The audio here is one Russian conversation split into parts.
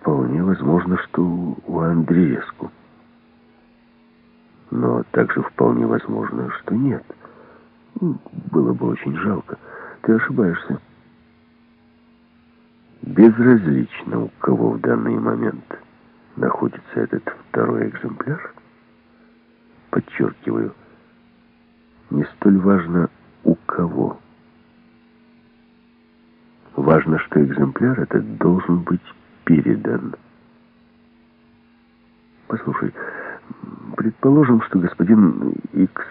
вполне возможно, что у Андреевску. Но также вполне возможно, что нет. Было бы очень жалко. Ты ошибаешься. Безразлично, у кого в данный момент находится этот второй экземпляр, подчеркиваю, не столь важно, у кого. Важно, что экземпляр этот должен быть передан. Послушай, предположим, что господин Икс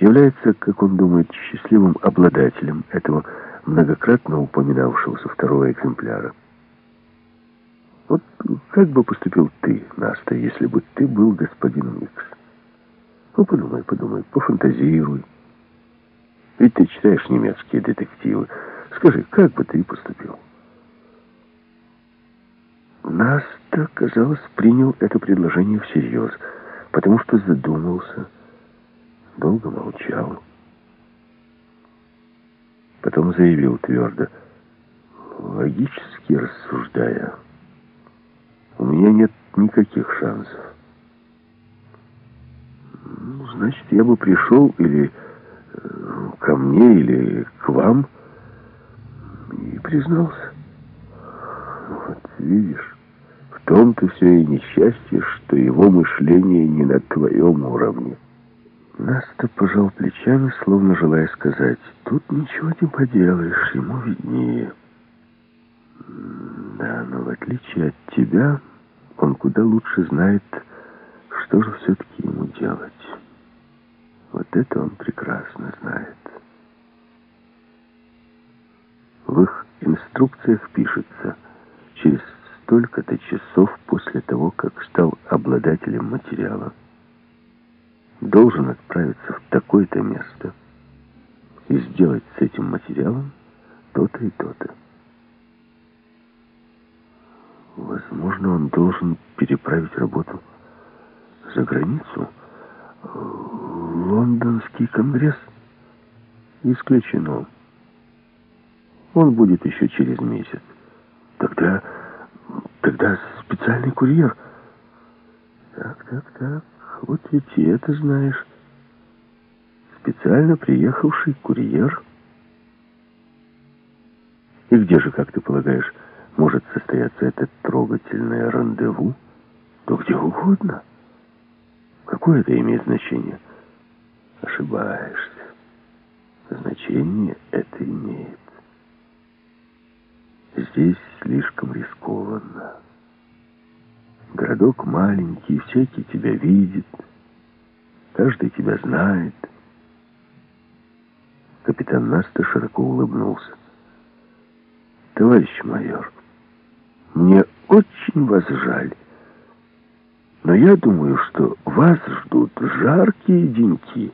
является, как он думает, счастливым обладателем этого многократно упоминавшегося второго экземпляра. Вот как бы поступил ты, Наста, если бы ты был господином Икс? Ну, подумай, подумай, пофантазируй. Ведь ты читаешь немецкие детективы. Скажи, как бы ты поступил? Наста, казалось, принял это предложение всерьез, потому что задумался, долго молчал. Потом заявил твердо, логически рассуждая, у меня нет никаких шансов. Ну, значит, я бы пришел или э, ко мне, или к вам и признался. Вот видишь, том-то все и несчастье, что его мышление не на твоем уровне. Наста пожал плечами, словно желая сказать, тут ничего не поделаешь, ему виднее. Да, но в отличие от тебя, он куда лучше знает, что же все-таки ему делать. Вот это он прекрасно знает. В их инструкциях пишется через столько-то часов после того, как стал обладателем материала, должен отправиться в такое-то место и сделать с этим материалом то-то и то-то. Возможно, он должен переправить работу за границу. Лондонский конгресс исключено. Он будет еще через месяц. Тогда, тогда специальный курьер. Так, так, так. Вот ведь и это знаешь. Специально приехавший курьер. И где же, как ты полагаешь, может состояться это трогательное рандеву? То где угодно. Какое это имеет значение? Ошибаешься. Значение это имеет. Здесь слишком рискованно. Городок маленький, всякий тебя видит, каждый тебя знает. Капитан Наста широко улыбнулся. Товарищ майор, мне очень вас жаль, но я думаю, что вас ждут жаркие деньки.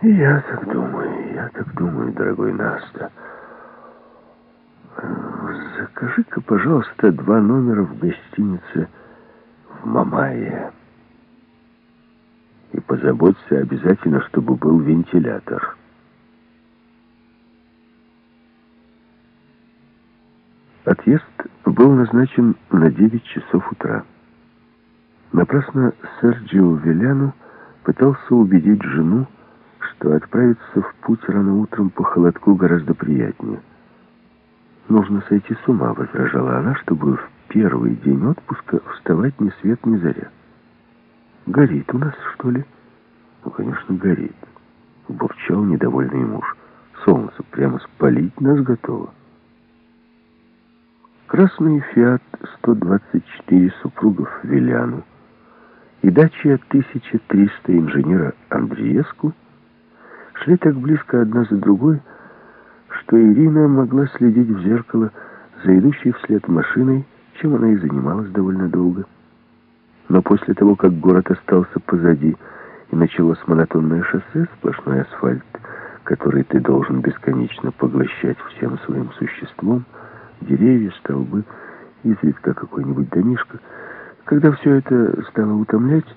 И я так думаю, я так думаю, дорогой Наста. Закажи-ка, пожалуйста, два номера в гостинице в Мамае. И позаботься обязательно, чтобы был вентилятор. Отъезд был назначен на 9 часов утра. Напрасно Серджио Веляну пытался убедить жену, что отправиться в путь рано утром по холодку гораздо приятнее. Нужно сойти с ума, возражала она, чтобы в первый день отпуска вставать ни свет ни заря. Горит у нас, что ли? Ну, конечно, горит. Бурчал недовольный муж. Солнце прямо спалить нас готово. Красный «Фиат» 124 супругов Виляну и дача 1300 инженера Андреевску шли так близко одна за другой, что Ирина могла следить в зеркало за идущей вслед машиной, чем она и занималась довольно долго. Но после того, как город остался позади и началось монотонное шоссе, сплошной асфальт, который ты должен бесконечно поглощать всем своим существом, деревья, столбы, изредка какой-нибудь домишко, когда все это стало утомлять,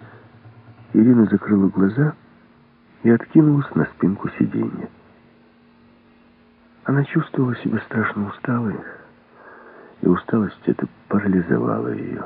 Ирина закрыла глаза и откинулась на спинку сиденья. Она чувствовала себя страшно усталой и усталость эта парализовала ее.